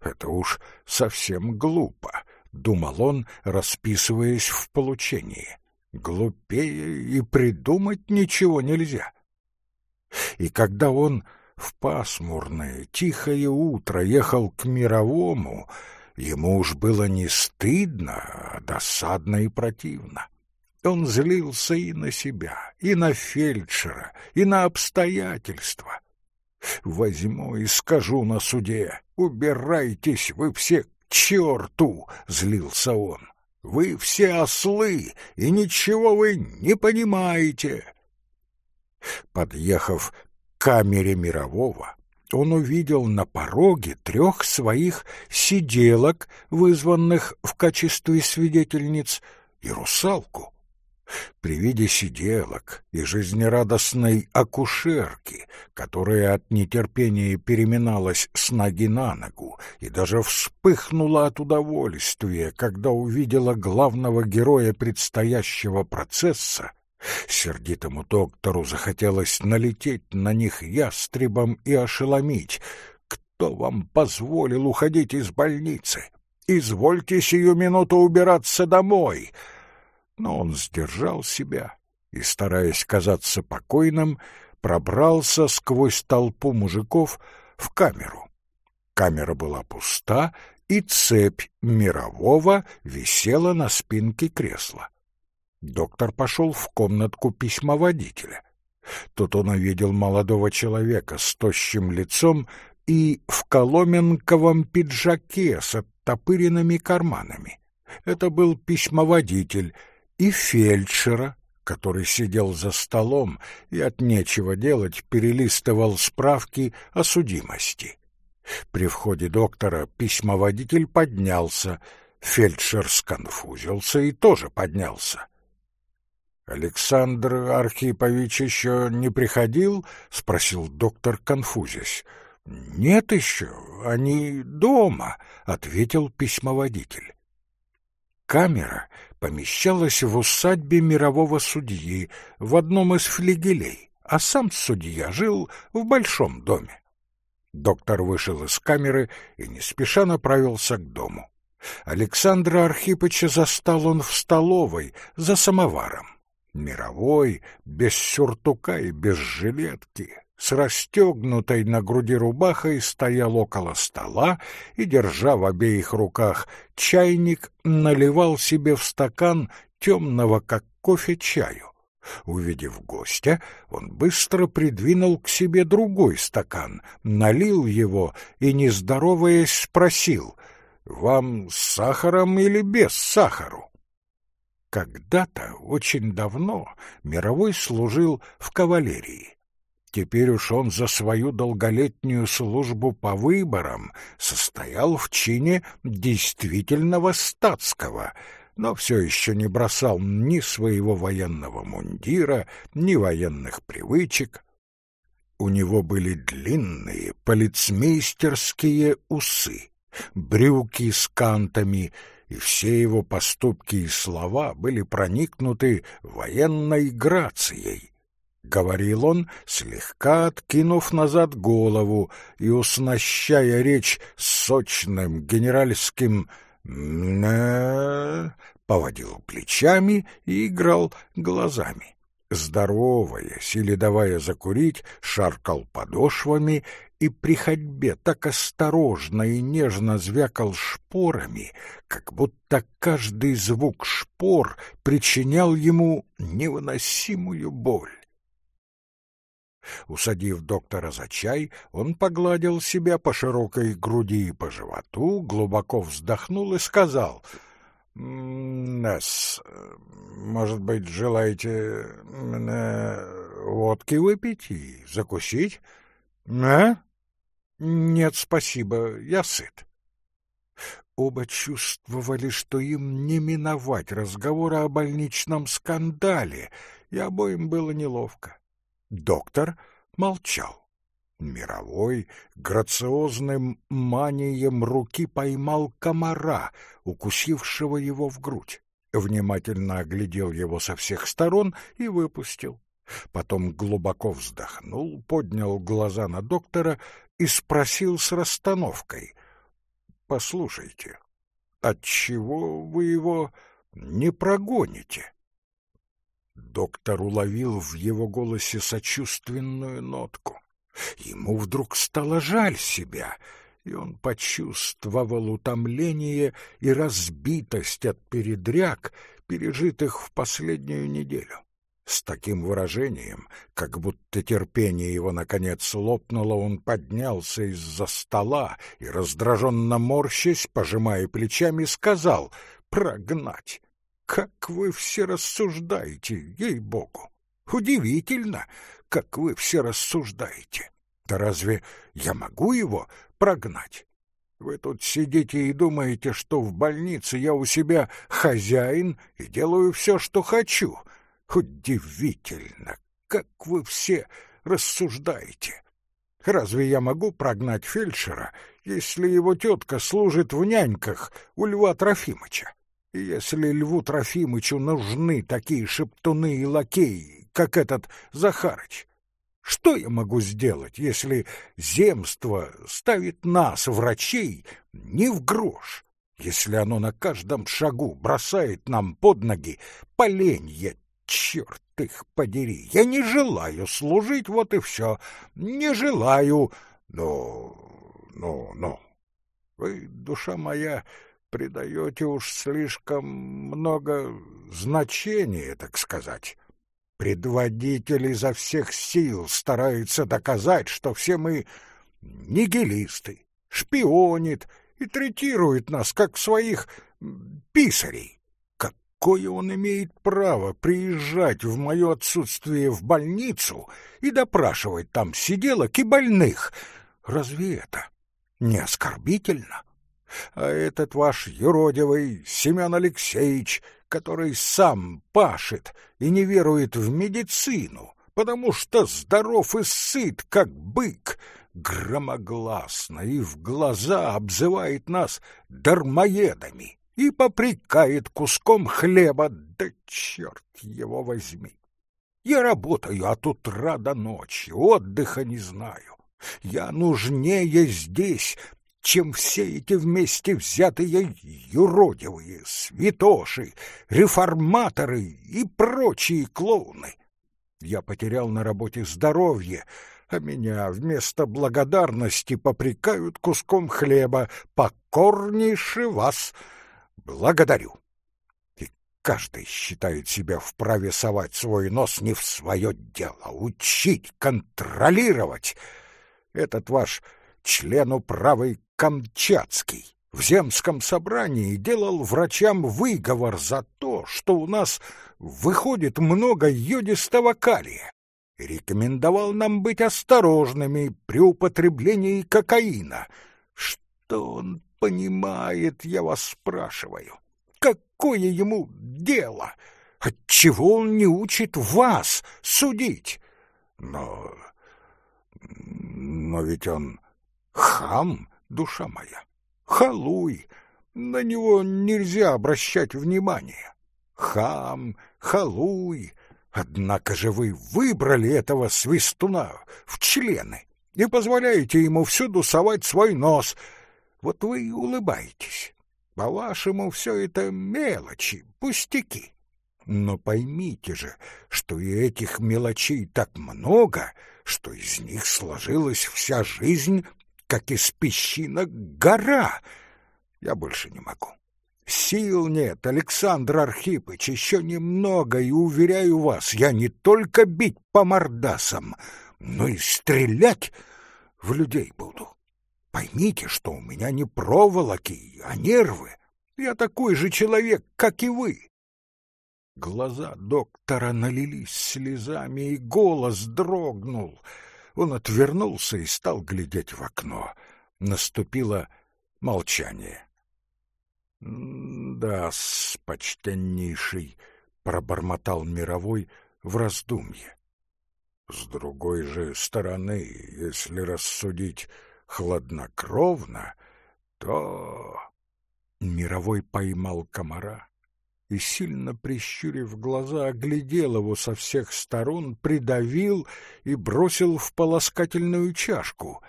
Speaker 1: Это уж совсем глупо, думал он, расписываясь в получении. Глупее и придумать ничего нельзя. И когда он в пасмурное, тихое утро ехал к мировому, ему уж было не стыдно, а досадно и противно. Он злился и на себя, и на фельдшера, и на обстоятельства. Возьму и скажу на суде, убирайтесь вы все черту, злился он. Вы все ослы, и ничего вы не понимаете. Подъехав к камере мирового, он увидел на пороге трех своих сиделок, вызванных в качестве свидетельниц, и русалку. При виде сиделок и жизнерадостной акушерки, которая от нетерпения переминалась с ноги на ногу и даже вспыхнула от удовольствия, когда увидела главного героя предстоящего процесса, сердитому доктору захотелось налететь на них ястребом и ошеломить. «Кто вам позволил уходить из больницы? Извольте сию минуту убираться домой!» Но он сдержал себя и, стараясь казаться покойным, пробрался сквозь толпу мужиков в камеру. Камера была пуста, и цепь мирового висела на спинке кресла. Доктор пошел в комнатку письмоводителя. Тут он увидел молодого человека с тощим лицом и в коломенковом пиджаке с оттопыренными карманами. Это был письмоводитель, и фельдшера, который сидел за столом и от нечего делать перелистывал справки о судимости. При входе доктора письмоводитель поднялся, фельдшер сконфузился и тоже поднялся. «Александр Архипович еще не приходил?» — спросил доктор, конфузясь. «Нет еще, они дома», — ответил письмоводитель. Камера помещалась в усадьбе мирового судьи в одном из флигелей, а сам судья жил в большом доме. Доктор вышел из камеры и не спеша направился к дому. Александра Архипыча застал он в столовой за самоваром. Мировой, без сюртука и без жилетки, с расстегнутой на груди рубахой стоял около стола и, держа в обеих руках чайник, наливал себе в стакан темного, как кофе, чаю. Увидев гостя, он быстро придвинул к себе другой стакан, налил его и, не здороваясь, спросил, «Вам с сахаром или без сахару?» Когда-то, очень давно, Мировой служил в кавалерии. Теперь уж он за свою долголетнюю службу по выборам состоял в чине действительного статского, но все еще не бросал ни своего военного мундира, ни военных привычек. У него были длинные полицмейстерские усы, брюки с кантами, и все его поступки и слова были проникнуты военной грацией. Говорил он, слегка откинув назад голову и уснащая речь сочным генеральским «мэ», поводил плечами и играл глазами. Здороваясь или давая закурить, шаркал подошвами и при ходьбе так осторожно и нежно звякал шпорами, как будто каждый звук шпор причинял ему невыносимую боль. Усадив доктора за чай, он погладил себя по широкой груди и по животу, глубоко вздохнул и сказал — «Нас, может быть, желаете э, водки выпить и закусить? А? Нет, спасибо, я сыт». Оба чувствовали, что им не миновать разговора о больничном скандале, и обоим было неловко. Доктор молчал. Мировой грациозным манием руки поймал комара, укусившего его в грудь, внимательно оглядел его со всех сторон и выпустил. Потом глубоко вздохнул, поднял глаза на доктора и спросил с расстановкой. — Послушайте, отчего вы его не прогоните? Доктор уловил в его голосе сочувственную нотку. Ему вдруг стало жаль себя, и он почувствовал утомление и разбитость от передряг, пережитых в последнюю неделю. С таким выражением, как будто терпение его наконец лопнуло, он поднялся из-за стола и, раздраженно морщась, пожимая плечами, сказал «Прогнать! Как вы все рассуждаете, ей-богу! Удивительно, как вы все рассуждаете. Да разве я могу его прогнать? Вы тут сидите и думаете, что в больнице я у себя хозяин и делаю все, что хочу. Удивительно, как вы все рассуждаете. Разве я могу прогнать фельдшера, если его тетка служит в няньках у Льва Трофимыча? Если Льву Трофимычу нужны такие шептуны и лакеи, как этот Захарыч. Что я могу сделать, если земство ставит нас, врачей, не в грош, если оно на каждом шагу бросает нам под ноги поленья, черт их подери, я не желаю служить, вот и все, не желаю, ну, ну, ну, вы, душа моя, придаете уж слишком много значения, так сказать, Предводитель изо всех сил старается доказать, что все мы нигилисты, шпионит и третирует нас, как своих писарей. Какое он имеет право приезжать в мое отсутствие в больницу и допрашивать там сиделок и больных? Разве это не оскорбительно? А этот ваш юродивый Семен Алексеевич — который сам пашет и не верует в медицину, потому что здоров и сыт, как бык, громогласно и в глаза обзывает нас дармоедами и попрекает куском хлеба, да черт его возьми. Я работаю от утра до ночи, отдыха не знаю. Я нужнее здесь, чем все эти вместе взятые юродивые, святоши, реформаторы и прочие клоуны. Я потерял на работе здоровье, а меня вместо благодарности попрекают куском хлеба. Покорнейше вас благодарю. И каждый считает себя вправе совать свой нос не в свое дело, учить, контролировать. Этот ваш члену правой Камчатский в земском собрании делал врачам выговор за то, что у нас выходит много йодистого калия, и рекомендовал нам быть осторожными при употреблении кокаина. Что он понимает, я вас спрашиваю? Какое ему дело? Отчего он не учит вас судить? Но... но ведь он хам, душа моя. Халуй, на него нельзя обращать внимание. Хам, халуй, однако же вы выбрали этого свистуна в члены и позволяете ему всюду совать свой нос. Вот вы и улыбаетесь. По-вашему, все это мелочи, пустяки. Но поймите же, что и этих мелочей так много, что из них сложилась вся жизнь, как из песчинок гора. Я больше не могу. Сил нет, Александр Архипыч, еще немного, и, уверяю вас, я не только бить по мордасам, но и стрелять в людей буду. Поймите, что у меня не проволоки, а нервы. Я такой же человек, как и вы. Глаза доктора налились слезами, и голос дрогнул. Он отвернулся и стал глядеть в окно. Наступило молчание. «Да-с, почтеннейший», — пробормотал мировой в раздумье. С другой же стороны, если рассудить хладнокровно, то... Мировой поймал комара и, сильно прищурив глаза, оглядел его со всех сторон, придавил и бросил в полоскательную чашку.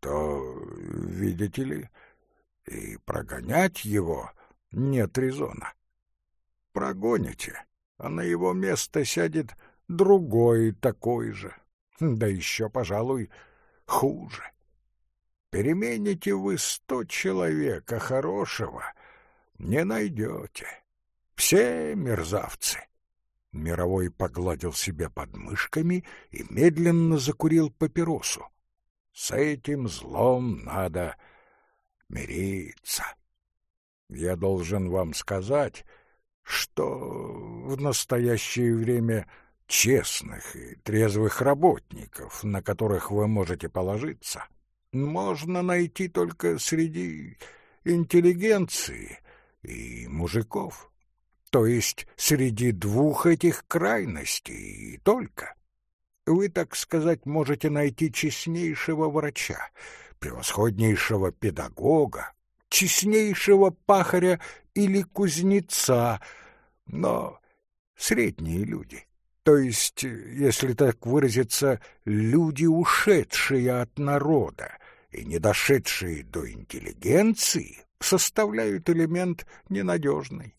Speaker 1: То, видите ли, и прогонять его нет резона. Прогоните, а на его место сядет другой такой же, да еще, пожалуй, хуже. Перемените вы сто человека хорошего, не найдете. Все мерзавцы. Мировой погладил себя подмышками и медленно закурил папиросу. С этим злом надо мириться. Я должен вам сказать, что в настоящее время честных и трезвых работников, на которых вы можете положиться, можно найти только среди интеллигенции и мужиков, то есть среди двух этих крайностей и только. Вы, так сказать, можете найти честнейшего врача, превосходнейшего педагога, честнейшего пахаря или кузнеца, но средние люди, то есть, если так выразиться, люди, ушедшие от народа и не дошедшие до интеллигенции, составляют элемент ненадежный.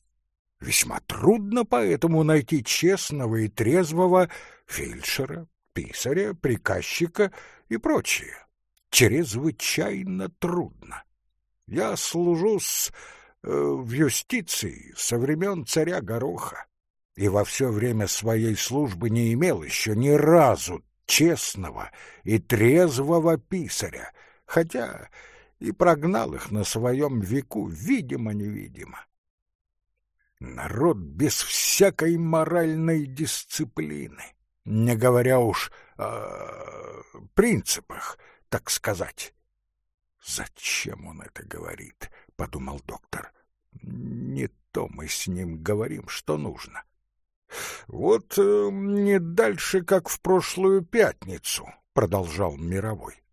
Speaker 1: Весьма трудно поэтому найти честного и трезвого фельдшера, писаря, приказчика и прочее чрезвычайно трудно. Я служу с, э, в юстиции со времен царя Гороха и во все время своей службы не имел еще ни разу честного и трезвого писаря, хотя и прогнал их на своем веку, видимо-невидимо. Народ без всякой моральной дисциплины, не говоря уж о принципах, так сказать. «Зачем он это говорит?» — подумал доктор. «Не то мы с ним говорим, что нужно». «Вот э, не дальше, как в прошлую пятницу», — продолжал Мировой.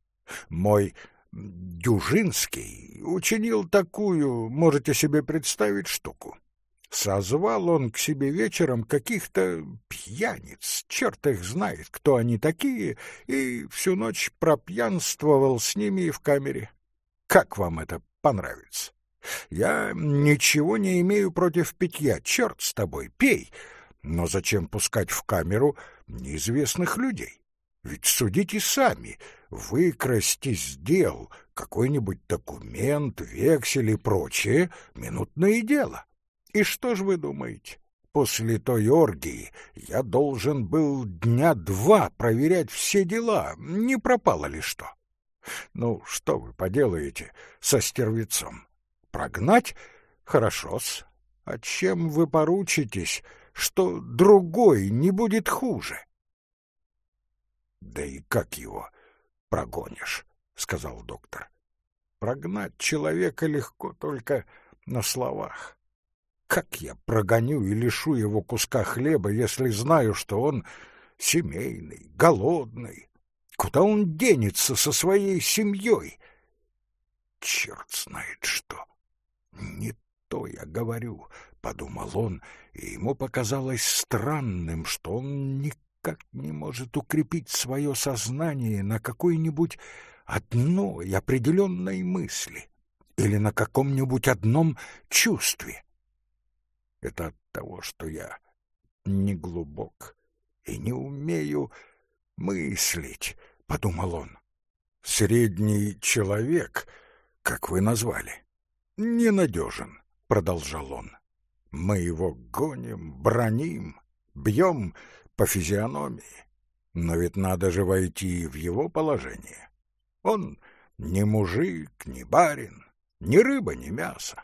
Speaker 1: «Мой Дюжинский учинил такую, можете себе представить, штуку. Созвал он к себе вечером каких-то пьяниц, черт их знает, кто они такие, и всю ночь пропьянствовал с ними в камере. Как вам это понравится? Я ничего не имею против питья, черт с тобой, пей, но зачем пускать в камеру неизвестных людей? Ведь судите сами, выкрасть из дел какой-нибудь документ, вексель и прочее — минутное дело. И что ж вы думаете? После той оргии я должен был дня два проверять все дела, не пропало ли что. Ну, что вы поделаете со стервецом? Прогнать? Хорошо-с. А чем вы поручитесь, что другой не будет хуже? Да и как его прогонишь, сказал доктор. Прогнать человека легко только на словах. Как я прогоню и лишу его куска хлеба, если знаю, что он семейный, голодный? Куда он денется со своей семьей? Черт знает что. Не то я говорю, — подумал он, и ему показалось странным, что он никак не может укрепить свое сознание на какой-нибудь одной определенной мысли или на каком-нибудь одном чувстве. Это от того, что я не глубок и не умею мыслить, — подумал он. Средний человек, как вы назвали, ненадежен, — продолжал он. Мы его гоним, броним, бьем по физиономии. Но ведь надо же войти в его положение. Он не мужик, не барин, ни рыба, ни мясо.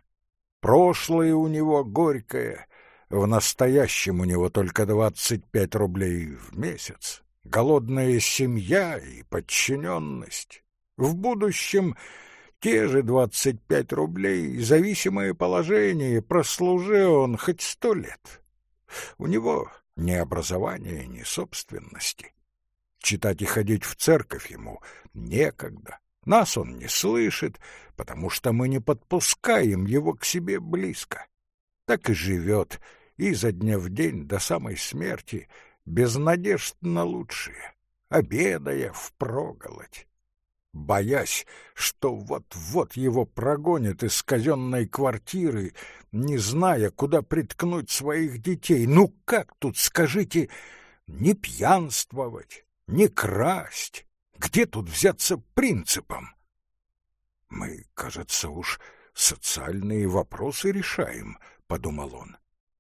Speaker 1: Прошлое у него горькое, в настоящем у него только двадцать пять рублей в месяц. Голодная семья и подчиненность. В будущем те же двадцать пять рублей, зависимое положение, прослужи он хоть сто лет. У него ни образования, ни собственности. Читать и ходить в церковь ему некогда. Нас он не слышит, потому что мы не подпускаем его к себе близко. Так и живет изо дня в день до самой смерти, без надежд на лучшее, обедая впроголодь. Боясь, что вот-вот его прогонят из казенной квартиры, не зная, куда приткнуть своих детей. Ну как тут, скажите, не пьянствовать, не красть? Где тут взяться принципом? Мы, кажется, уж социальные вопросы решаем, — подумал он.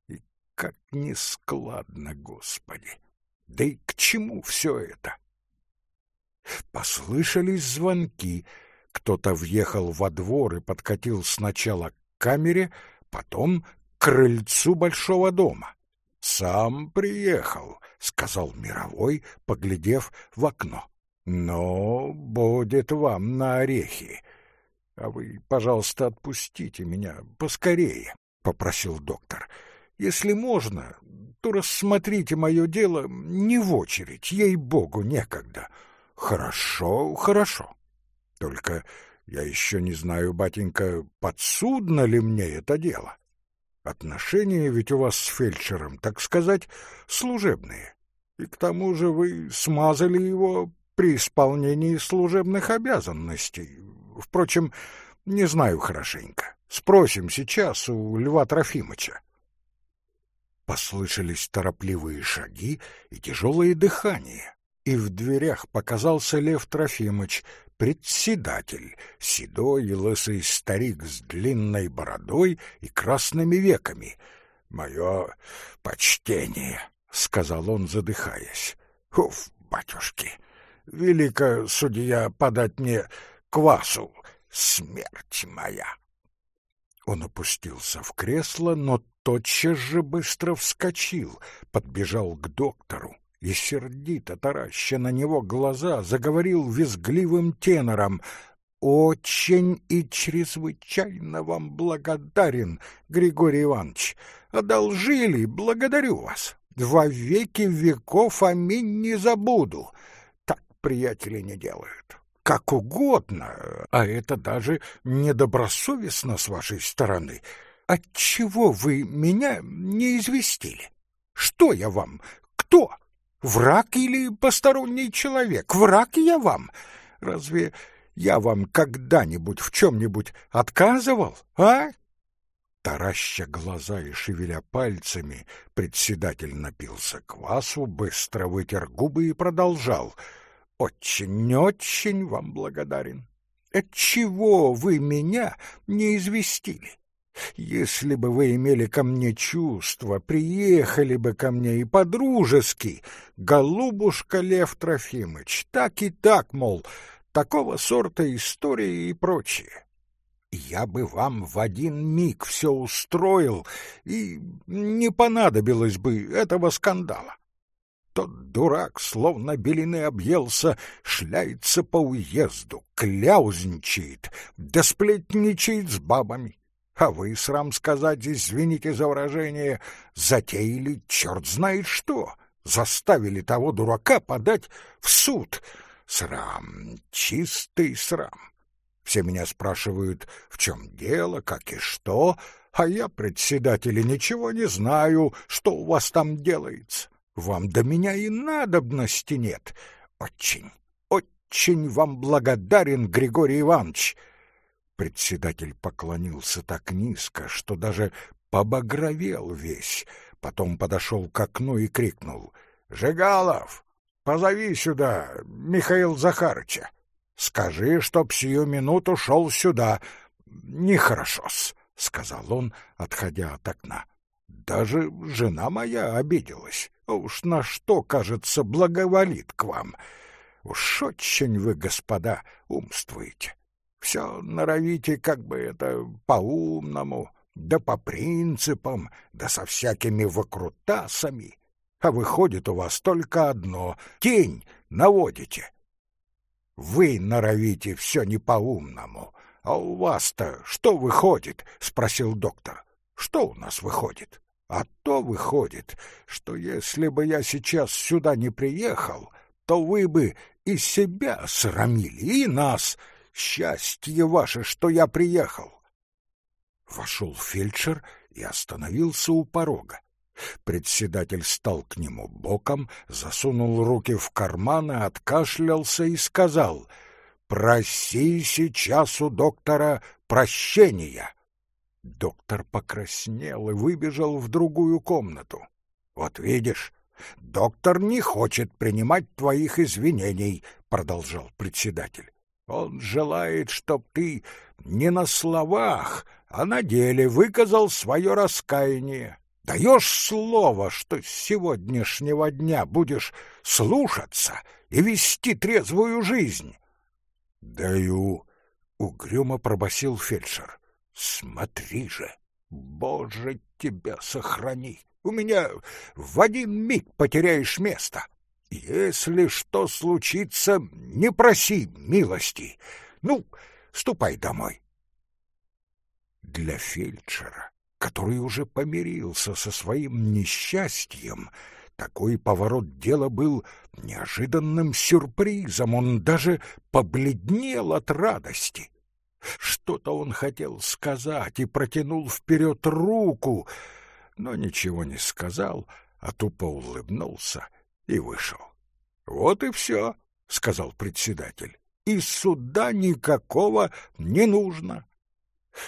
Speaker 1: И как нескладно, Господи! Да и к чему все это? Послышались звонки. Кто-то въехал во двор и подкатил сначала к камере, потом к крыльцу большого дома. «Сам приехал», — сказал Мировой, поглядев в окно. Но будет вам на орехи. А вы, пожалуйста, отпустите меня поскорее, — попросил доктор. Если можно, то рассмотрите мое дело не в очередь, ей-богу, некогда. Хорошо, хорошо. Только я еще не знаю, батенька, подсудно ли мне это дело. Отношения ведь у вас с фельдшером, так сказать, служебные. И к тому же вы смазали его при исполнении служебных обязанностей. Впрочем, не знаю хорошенько. Спросим сейчас у Льва Трофимыча. Послышались торопливые шаги и тяжелое дыхание, и в дверях показался Лев Трофимыч, председатель, седой и лысый старик с длинной бородой и красными веками. «Мое почтение», — сказал он, задыхаясь. «Уф, батюшки!» Велика судья подать мне квасу, смерть моя. Он опустился в кресло, но тотчас же быстро вскочил, подбежал к доктору и, сердито тараща на него глаза, заговорил визгливым тенором — очень и чрезвычайно вам благодарен, Григорий Иванович. Одолжили, благодарю вас. Во веки веков аминь не забуду приятели не делают. Как угодно, а это даже недобросовестно с вашей стороны. Отчего вы меня не известили? Что я вам? Кто? Враг или посторонний человек? Враг я вам? Разве я вам когда-нибудь в чем-нибудь отказывал, а? Тараща глаза и шевеля пальцами, председатель напился квасу, быстро вытер губы и продолжал — очень-очень вам благодарен. Отчего вы меня не известили? Если бы вы имели ко мне чувства, приехали бы ко мне и по-дружески, голубушка Лев Трофимыч, так и так, мол, такого сорта истории и прочее. Я бы вам в один миг все устроил, и не понадобилось бы этого скандала. Тот дурак, словно белины объелся, шляется по уезду, кляузничает, да сплетничает с бабами. А вы, срам сказать, извините за выражение, затеяли черт знает что, заставили того дурака подать в суд. Срам, чистый срам. Все меня спрашивают, в чем дело, как и что, а я, председатель, ничего не знаю, что у вас там делается. Вам до меня и надобности нет. Очень, очень вам благодарен, Григорий Иванович. Председатель поклонился так низко, что даже побагровел весь, Потом подошел к окну и крикнул. «Жигалов, позови сюда Михаил Захарыча. Скажи, чтоб сию минуту шел сюда. Нехорошо-с», — сказал он, отходя от окна. «Даже жена моя обиделась. Уж на что, кажется, благоволит к вам. Уж очень вы, господа, умствуете. Все норовите как бы это по-умному, да по принципам, да со всякими выкрутасами. А выходит у вас только одно — тень наводите. Вы норовите все не по-умному. А у вас-то что выходит? — спросил доктор. Что у нас выходит? А то выходит, что если бы я сейчас сюда не приехал, то вы бы и себя срамили, и нас. Счастье ваше, что я приехал. Вошел фельдшер и остановился у порога. Председатель стал к нему боком, засунул руки в карманы, откашлялся и сказал «Проси сейчас у доктора прощения». Доктор покраснел и выбежал в другую комнату. «Вот видишь, доктор не хочет принимать твоих извинений», — продолжал председатель. «Он желает, чтоб ты не на словах, а на деле выказал свое раскаяние. Даешь слово, что с сегодняшнего дня будешь слушаться и вести трезвую жизнь?» «Даю», — угрюмо пробасил фельдшер. Смотри же, Боже, тебя сохрани! У меня в один миг потеряешь место. Если что случится, не проси милости. Ну, ступай домой. Для фельдшера, который уже помирился со своим несчастьем, такой поворот дела был неожиданным сюрпризом. Он даже побледнел от радости. Что-то он хотел сказать и протянул вперед руку, но ничего не сказал, а тупо улыбнулся и вышел. — Вот и все, — сказал председатель. — И суда никакого не нужно.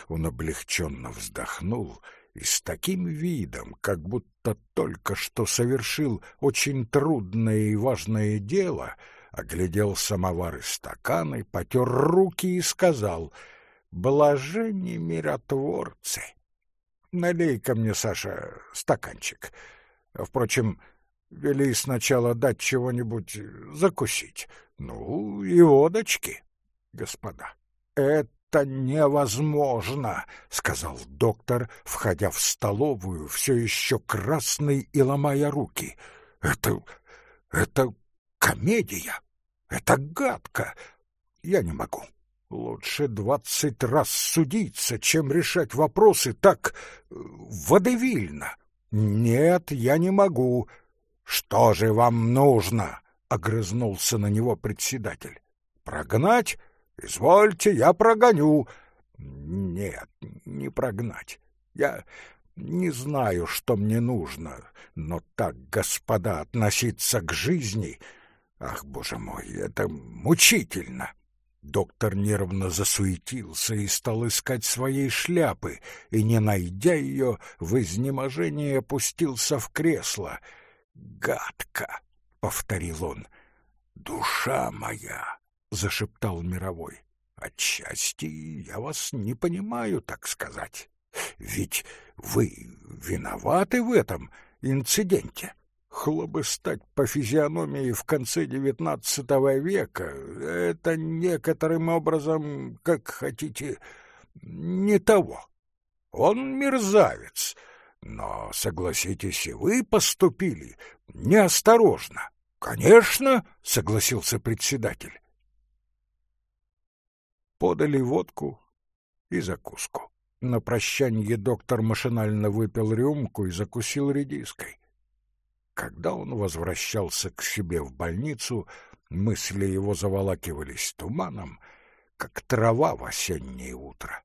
Speaker 1: Он облегченно вздохнул и с таким видом, как будто только что совершил очень трудное и важное дело — оглядел самовар и стаканы, потер руки и сказал «Блажени миротворцы!» «Налей-ка мне, Саша, стаканчик. Впрочем, вели сначала дать чего-нибудь закусить. Ну, и водочки, господа. Это невозможно!» — сказал доктор, входя в столовую, все еще красный и ломая руки. «Это... это комедия. Это гадко. Я не могу. Лучше двадцать раз судиться, чем решать вопросы так э, водевильно. Нет, я не могу. Что же вам нужно? огрызнулся на него председатель. Прогнать? Извольте, я прогоню. Нет, не прогнать. Я не знаю, что мне нужно, но так, господа, относиться к жизни Ах, боже мой, это мучительно. Доктор нервно засуетился и стал искать своей шляпы, и, не найдя ее, в изнеможении опустился в кресло. «Гадко!» — повторил он. «Душа моя!» — зашептал Мировой. «Отчасти я вас не понимаю, так сказать. Ведь вы виноваты в этом инциденте хлобыстать по физиономии в конце девятнадцатого века — это некоторым образом, как хотите, не того. Он мерзавец, но, согласитесь, и вы поступили неосторожно. — Конечно, — согласился председатель. Подали водку и закуску. На прощанье доктор машинально выпил рюмку и закусил редиской. Когда он возвращался к себе в больницу, мысли его заволакивались туманом, как трава в осеннее утро.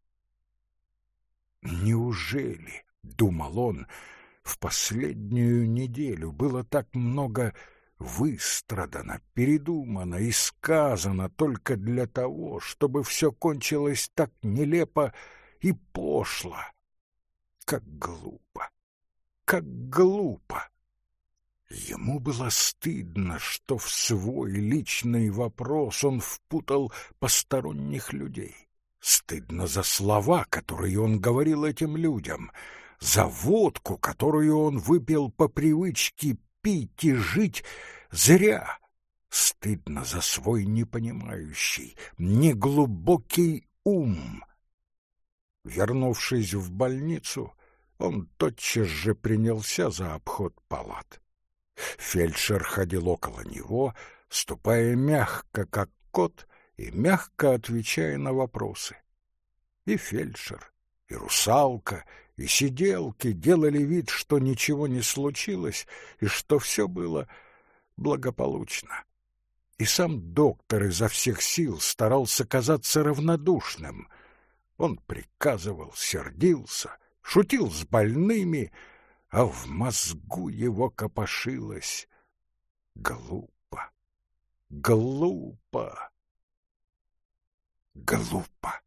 Speaker 1: «Неужели, — думал он, — в последнюю неделю было так много выстрадано, передумано и сказано только для того, чтобы все кончилось так нелепо и пошло? Как глупо! как глупо! Ему было стыдно, что в свой личный вопрос он впутал посторонних людей. Стыдно за слова, которые он говорил этим людям, за водку, которую он выпил по привычке пить и жить зря. Стыдно за свой непонимающий, неглубокий ум. Вернувшись в больницу, он тотчас же принялся за обход палат. Фельдшер ходил около него, ступая мягко, как кот, и мягко отвечая на вопросы. И фельдшер, и русалка, и сиделки делали вид, что ничего не случилось и что все было благополучно. И сам доктор изо всех сил старался казаться равнодушным. Он приказывал, сердился, шутил с больными, а в мозгу его копошилось. Глупо, глупо, глупо.